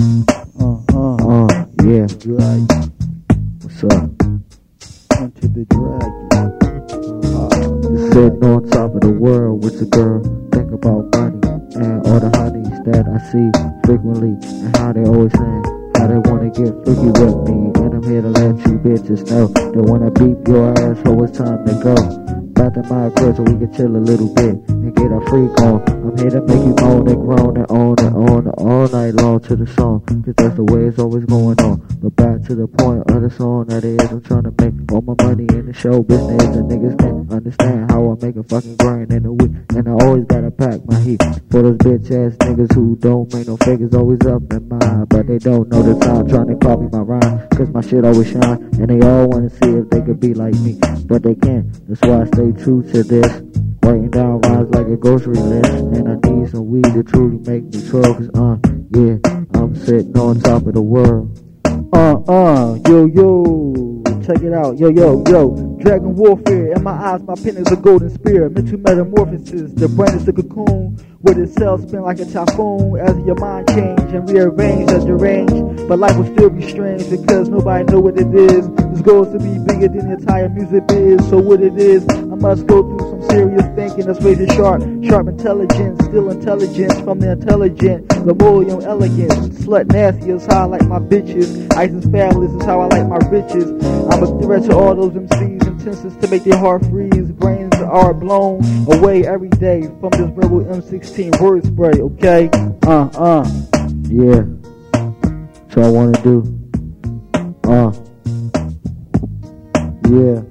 Uh, uh, uh, yeah. Dragon. What's up? Into the dragon. Uh, Sitting on top of the world with a girl. Think about money and all the honeys that I see frequently and how they always saying how they wanna get freaky with me. And I'm here to let you bitches know they wanna beat your ass, so it's time to go. Back to my crib so we can chill a little bit and get a freak on. I'm here to make you moan and groan and on and on and all night long to the song. Cause that's the way it's always going on. But back to the point of the song that is I'm trying to make all my money in the show business and niggas can't understand how I make a fucking grind in a week. And I always gotta pack my heat for those bitch ass niggas who don't make no figures always up in mine. But they don't know the time trying to copy my rhyme. Cause my shit always shine and they all wanna see if they could be like me. But they can't. That's why I stay true to this. Writing down a grocery list. And I need some weed to truly make me twirl. Cause uh, yeah, I'm sitting on top of the world. uh, uh, yo, yo. Check it out. Yo, yo, yo. Dragon warfare. In my eyes, my pen is a golden spear. Mental metamorphosis. The brain is a cocoon. With its cells spin like a typhoon. As your mind change and rearrange as deranged. But life will still be strange because nobody know what it is. This goes to be bigger than the entire music biz. So what it is, I must go through serious thinking. That's razor sharp. Sharp intelligence. Still intelligence from the intelligent. The young elegance. Slut nasty is how I like my bitches. Ice is fabulous is how I like my riches. I'm a threat to all those MCs intentions to make their heart freeze. Brains are blown away every day from this rebel M16 word spray, okay? Uh, uh. Yeah. That's what I wanna do. Uh. Yeah.